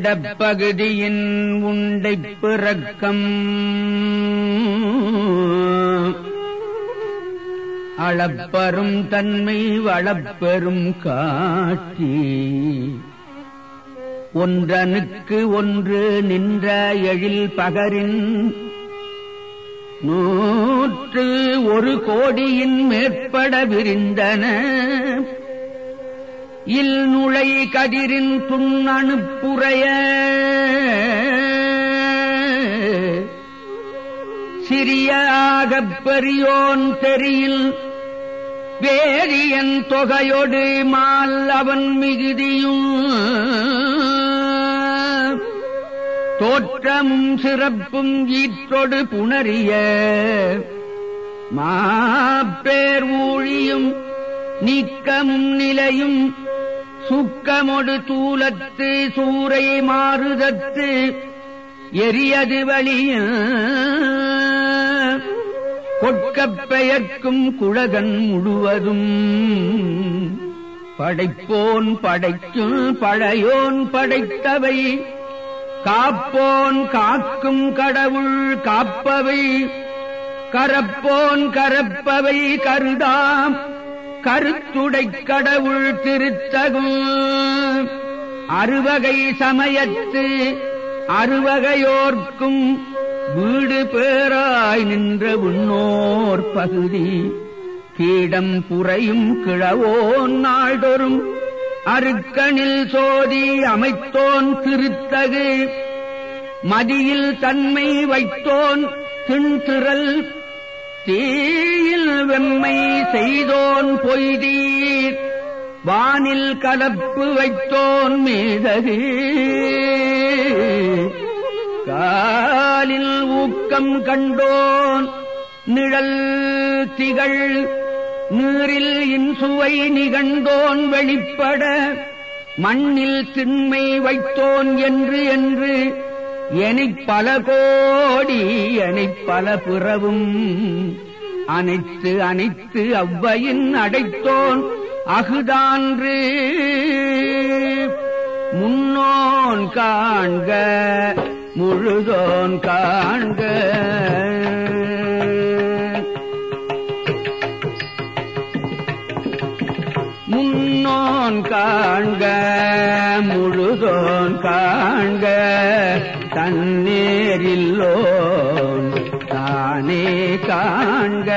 அண்டப் பகுதியின் உண்டைப் பிறக்கம். அளப்பரும் தன்மை வளப்பெறும் காட்சி ஒன்றனுக்கு ஒன்று நின்ற எழில் பகரின் நூற்று ஒரு கோடியின் மேற்பட விரிந்தன. இல் நுழை கதிரின் துண்ணணுப்புறைய சிறிய ஆகப் பெரியோன் தெரியில் வேரியன் தொகையொடு மால் அவன் மிகுதியும். தோற்றமும் சிறப்பும் ஈற்றொடு புணரிய. மாப்பேர் ஊழியும் நீக்கமும் நிலையும் சுக்கமொடு தூலத்து சூறை மாறுதத்து எரியது வழிய கொட்கப் பெயர்க்கும் குழகன் முழுவதும் படைப்போன் படைக்கும் பழையோன் படைத்தவை காப்போன் காக்கும் கடவுள் காப்பவை கரப்போன் கரப்பவை கருதாம். கருத்துடை கடவுள் திருத்தகும். அறுவகை சமயத்து அறுவகையோர்க்கும் வீடு பேராய் நின்ற உன்னோர் பகுதி. கீடம் புறையும் கிழவோன் நாள்தொறும் அருக்கணில் சோதி அமைத்தோன் திருத்தகு. மதியில் தன்மை வைத்தோன் திண்திரல் தீயில் வெம்மை செய்தோன் பொய்தீர் வானில் கலப்பு வைத்தோன் மீதது காலில் ஊக்கம் கண்டோன் நிழல் திகழ் நீரில் இன்சுவை நிகண்டோன் வெளிப்பட மண்ணில் திண்மை வைத்தோன் என்று என்று எனிப் பல கோடி எனைப் பல பிறவும். அனைத்து அனைத்து அவ்வையின் அடைத்தோன் அகுதான்று. முன்னோன் காண்க முழுதோன் காண்க. முன்னோன் காண்க முழுதோன் காண்க. தன்னேரில்லோன் தானே காண்க.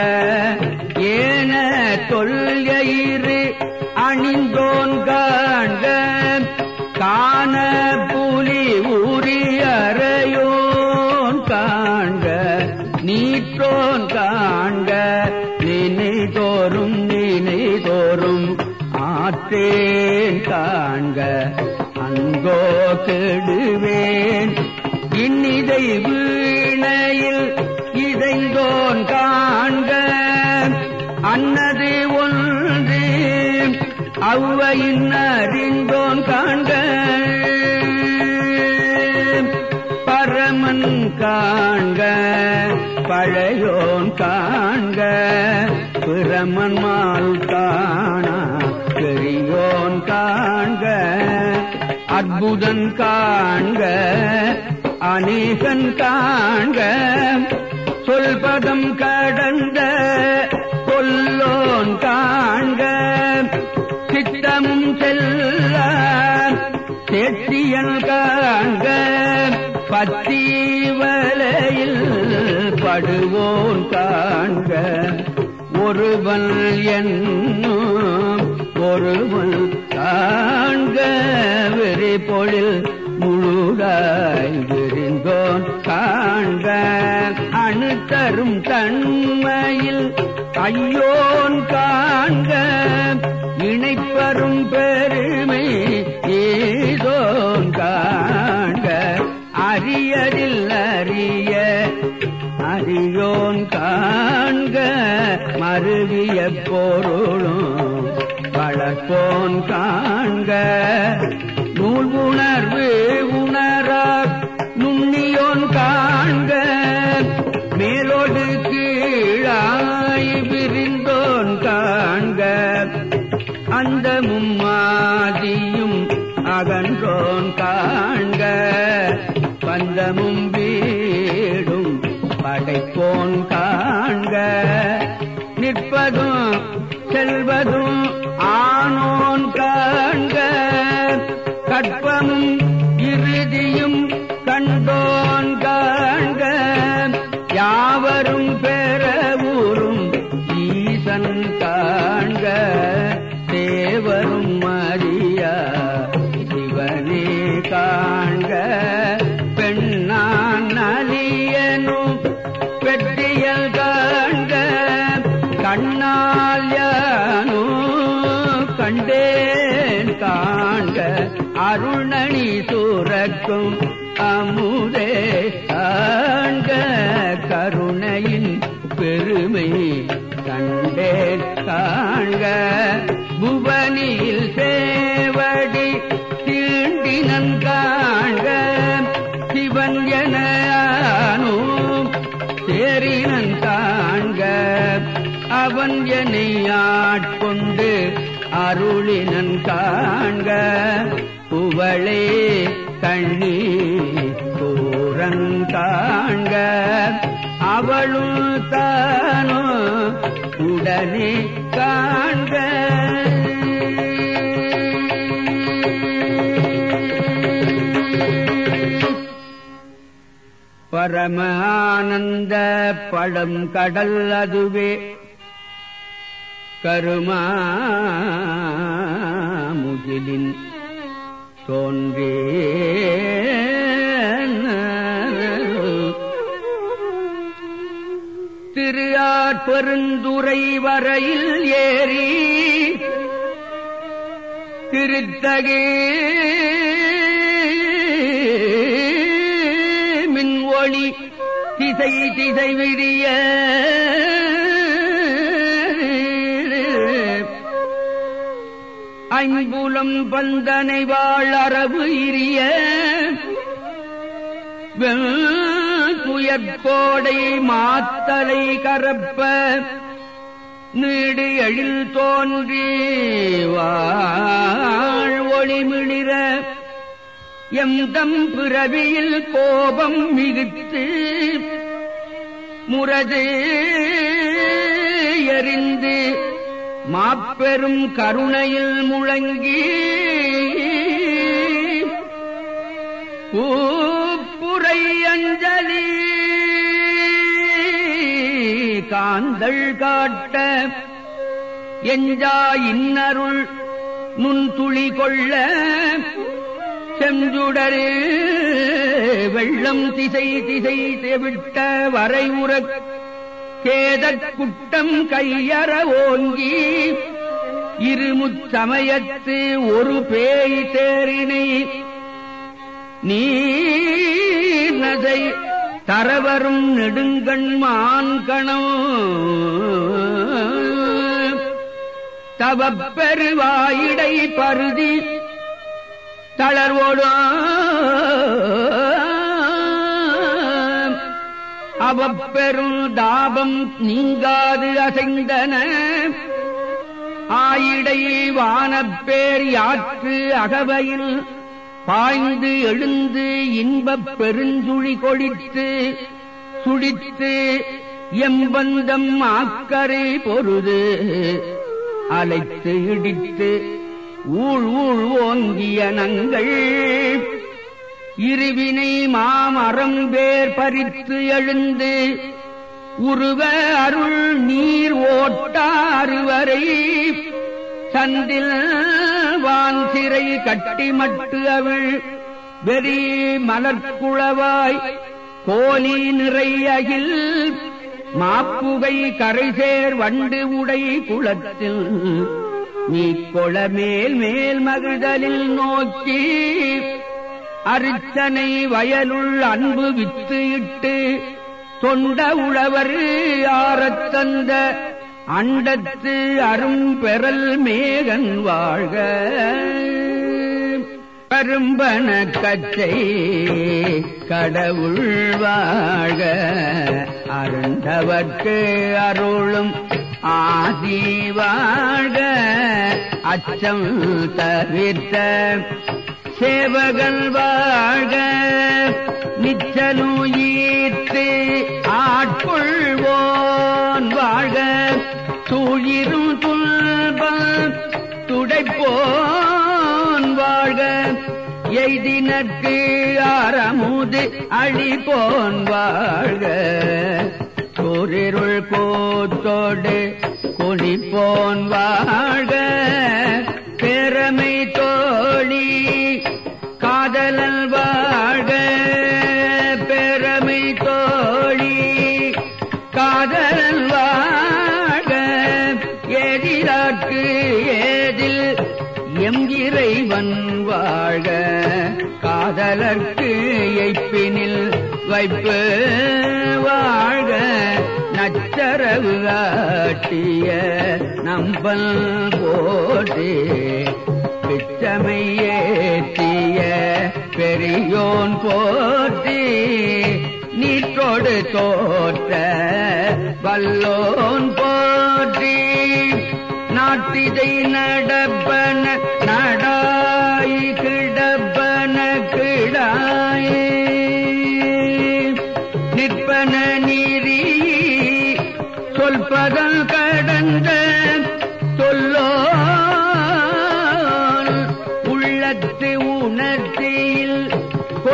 ஏன தொல்லையிரு அணிந்தோன் காண்க. காண புலி ஊறி அறையோன் காண்க. நீற்றோன் காண்க. நினை தோறும் நினை தோறும் ஆற்றேன் காண்க. அங்கோ கெடுவேன். இசை வீணையில் இதைந்தோன் காண்க. அன்னது ஒன்று அவ்வையின் அறிந்தோன் காண்க. பரமன் காண்க பழையோன் காண்க. பிரமன் மால் காணா பெரியோன் காண்க. அற்புதன் காண்க அநேகன் காண்க சொல்பதம் கடந்த கொல்லோன் காண்க சித்தமும் செல்ல செட்டியன் காண்க பத்திவலையில் படுவோன் காண்க. ஒருவன் என்னும் ஒருவன் காண்க வெறி பொழில் முழுதாய் காண்க அணு தரும் தன்மையில் ஐயோன் காண்க. இணைப்பரும் பெருமை ஏதோன் காண்க. அறியதில் அறிய அறியோன் காண்க. மருவிய பொருளும் வளர்ப்போன் காண்க. நூல் உணர்வு படைப்போன் கண்ணால் கண்டேன் காண்க. அருணணி சூரக்கும் அமுதே காண்க. கருணையின் பெருமை கண்டேன் காண்க. புவனியில் சேவடி தீண்டினன் அவன் என்னை ஆட்கொண்டு அருளினன் காண்க. புவழே கண்ணி கூரன் காண்க அவளும் தானோ உடனே காண்க. பரம ஆனந்த பழம் கடல் அதுவே. கருமா முகிலின் தோன்றே திருஆர் பெருந்துரை வரையில் ஏறி திருத்தகே மின் ஒளி திசை திசை விரிய அன்புலம் பந்தனை வாழ் அரபு இரிய. துயர்கோடை மாத்தலை கரப்ப. நீடு எழில் தோன்றி வாழ் எந்தம் பிறவியில் கோபம் மிகுத்து முரது மாப்பெரும் கருணையில் முழங்கி பூப்புரை அஞ்சலி காந்தள் காட்ட எஞ்சா இன்னருள் நுண்துளி கொள்ள செஞ்சுடரே வெள்ளம் திசை திசை தெவிட்ட வரை உறக்க கேதக்குட்டம் கையற ஓங்கி இருமுச்சமயத்து ஒரு பேய் தேரினை நீர்நதை தரவரும் நெடுங்கண் மான்கணம் தவப்பெருவாயிடை பருதி தளர்வோடும் அவப்பெரும் தாபம் நீங்காது அசைந்தன. ஆயிடை வானப்பேர் யாற்று அகவையில் பாய்ந்து எழுந்து இன்பப் பெருஞ்சுழி கொழித்து சுழித்து எம்பந்தம் ஆக்கரை பொருது அலைத்து இடித்து ஊழ் ஊழ் ஓங்கிய நங்கள் இருவினை மாமரம் வேர் பறித்து எழுந்து உருவ அருள் நீர் ஓட்டாறுவரை சந்தில் வான் சிறை கட்டி மட்டு அவள் வெறி மலர்குளவாய் கோலி நிறை அகில் மாப்புகை கரைசேர் வண்டு உடை குளத்தில் நீ கொள மேல் மேல் மகிழ்தலில் நோக்கி அரிச்சனை வயலுள் அன்பு வித்து இட்டு தொண்ட உழவர் ஆறத் தந்த அண்டத்து அரும் பெறல் மேகன் வாழ்க. கரும்பன கச்சை கடவுள் வாழ்க. அருந்தவர்க்கு அருளும் ஆதி வாழ்க. அச்சம் தவிர்த்த சேவகன் வாழ்க. நிச்சலுயிர்த்து ஆட்கொள்வோன் வாழ்க. தூயிரும் துன்பம் துடைப்போன் வாழ்க. எய்தினற்கு ஆரமுது அழிப்போன் வாழ்க. கோரிருள் கோத்தோடு கொடிப்போன் வாழ்க. உழைப்பு வாழ்க நச்சரவு காட்டிய நம்பல் போட்டி பிச்சமை பெரியோன் போட்டி. நீற்றோடு தோற்ற வல்லோன்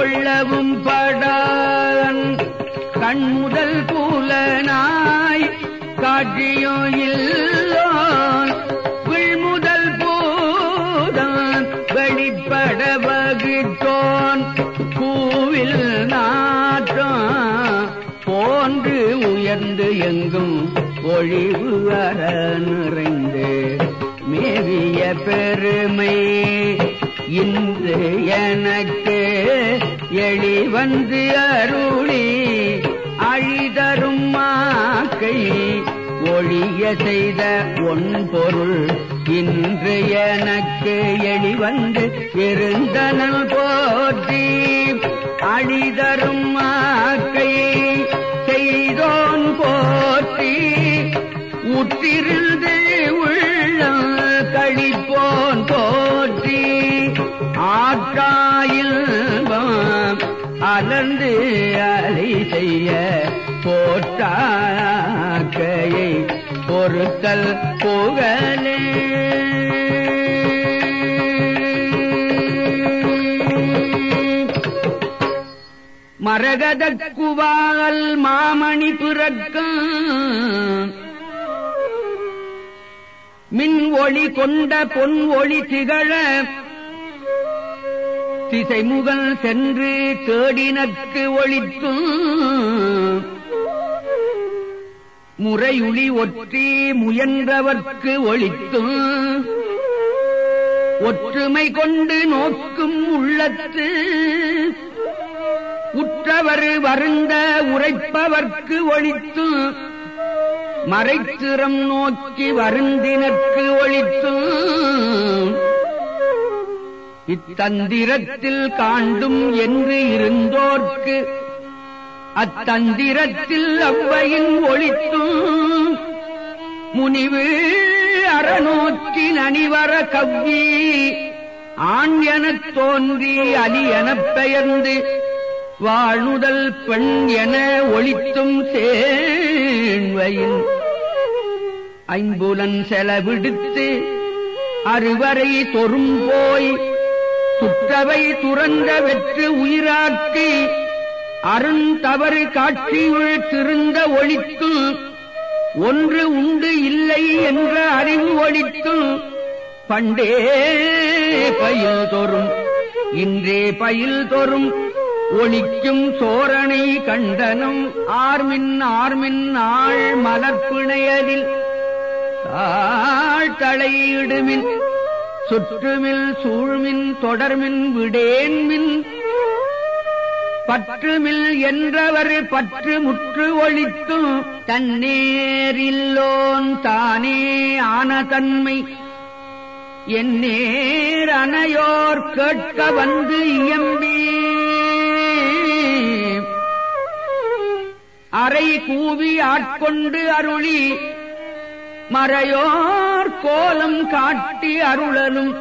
கொள்ளவும் படான் கண்முதல் புலனாய் காட்சியோ இல்லோன். விழ்முதல் பூதான் வெளிப்பட வகித்தோன். பூவில் நாட்டான் போன்று உயர்ந்து எங்கும் ஒழிவு அற நிறைந்து மேவிய பெருமை இன்று எனக்கு எழி வந்து அருளி அழிதரும் மாக்கை ஒழிய செய்த ஒன் பொருள் இன்று எனக்கு எழி வந்து இருந்தனல் போற்றி. அழிதரும் மாக்கை செய்தோன் போற்றி. உற்றிருந்து உள்ள கழிப்போன் போற்றி. ஆற்றாயில் அலர்ந்து அலை செய்ய போட்டாக்கையை பொருத்தல் புகழே. மரகதக் குவால் மாமணி பிறக்கும். மின் ஒளி கொண்ட பொன் ஒளி திகழ திசைமுகல் சென்று தேடினற்கு ஒளித்தும் முறையுளி ஒற்றி முயன்றவர்க்கு ஒளித்தும் ஒற்றுமை கொண்டு நோக்கும் உள்ளத்து உற்றவர் வருந்த உரைப்பவர்க்கு ஒளித்தும் மறைத்திறம் நோக்கி வருந்தினற்கு ஒழித்தும் இத்தந்திரத்தில் காண்டும் என்று இருந்தோர்க்கு அத்தந்திரத்தில் அவ்வையின் ஒளித்தும் முனிவு அறநூற்றின் நனிவர கவ்வி ஆண் எனத் தோன்றி அலி எனப் பெயர்ந்து வாழ்நுதல் பெண் என ஒளித்தும் சேண்வையின் ஐம்புலன் செலவிடுத்து அறுவரை தொறும் போய் சுற்றவை துறந்த வெற்று உயிராக்கி அருந்தவறு காட்சியுள் திருந்த ஒழித்தும் ஒன்று உண்டு இல்லை என்ற அறிவு ஒழித்தும் பண்டே பயில் தோறும் இன்றே பயில் தோறும் ஒழிக்கும் சோரணை கண்டனம் ஆர்மின் ஆர்மின் ஆள் மலர்பிணையலில் தாழ்த்தளையிடுமின் சுற்றுமில் சூழ்மின் தொடர்மின் விடேன்மின். பற்றுமில் என்றவர் பற்று முற்று ஒழித்தும் தன்னேரில்லோன் தானே ஆன தன்மை. என் நேர் அணையோர் கேட்க வந்து இயம்பி. அறை கூவி ஆட்கொண்டு அருளி மறையோர் கோலம் காட்டி அருளலும்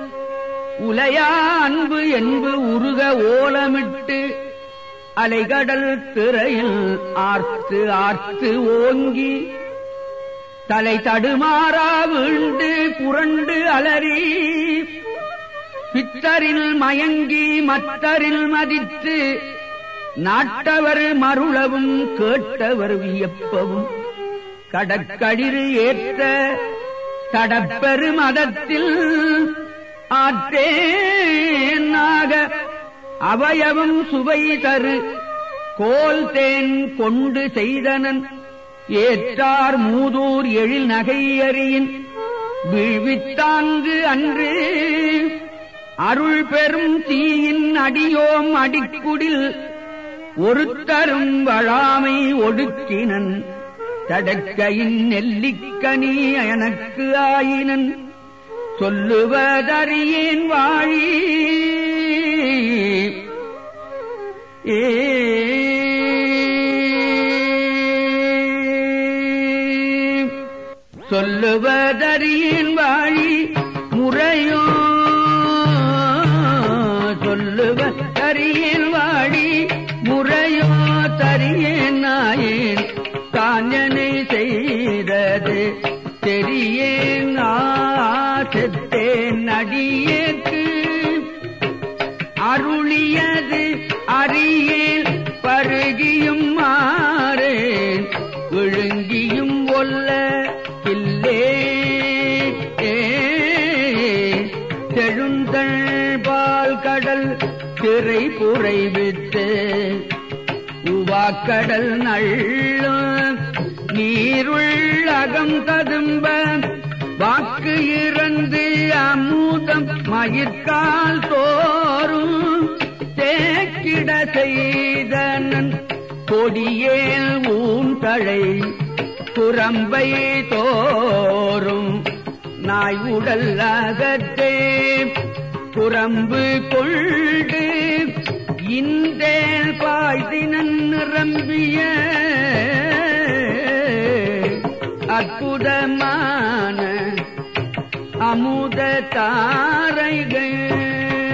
உலையா அன்பு என்பு உருக ஓலமிட்டு அலைகடல் திரையில் ஆர்த்து ஆர்த்து ஓங்கி தலை தடுமாறா வீழ்ந்து புரண்டு அலறி பித்தரில் மயங்கி மத்தரில் மதித்து நாட்டவர் மருளவும் கேட்டவர் வியப்பவும் கடற்கடிறு ஏற்ற தடப்பெரு மதத்தில் ஆற்றேனாக அவயவம் சுவை தரு கோல் தேன் கொண்டு செய்தனன் ஏற்றார் மூதூர் எழில் நகையறியின் வீழ்வித்தாங்கு அன்று அருள் பெரும் தீயின் அடியோம் அடிக்குடில் ஒருத்தரும் வழாமை ஒடுக்கினன். தடக்கையின் நெல்லிக்கனி எனக்கு ஆயினன். சொல்லுவதறியேன் வாழி. ஏ. சொல்லுவதறியேன் வாழி. முறையோ. சொல்லுவதறியேன் உவாக்கடல் நள்ள நீருள்ளகம் ததும்ப வாக்கு இறந்து அமுதம் மயிர்கால் தோறும் தேக்கிட செய்தனன் கொடியேல் ஊந்தழை குரம்பை தோறும் நாய் உடல் அகத்தே குரம்பு கொண்டு இந்தேல் பாய்தினன் நிரம்பிய அற்புதமான அமுத தாரைகள்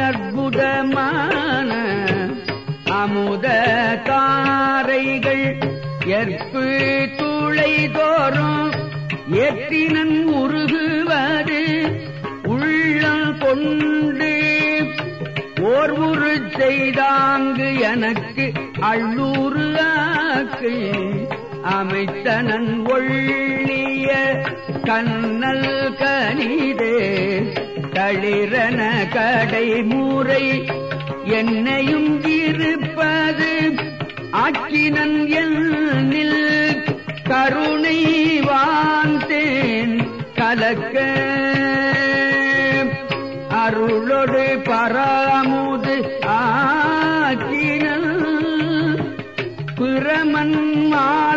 அற்புதமான அமுத தாரைகள் எற்பு துளை தோறும் ஏற்றினன் உருகுவது உள்ளம் கொண்டு ஓர் உரு செய்தாங்கு எனக்கு அள்ளூரு ஆக்கு. அமைத்தனன் ஒள்ளிய கண்ணல் கனிதே தளிரன கடை என்னையும் இருப்பது. ஆக்கினன் எண்ணில் கருணை வாழ்ந்தேன் கலக்க அருளோடு பராமுது ஆக்கினல். பிரமன் மா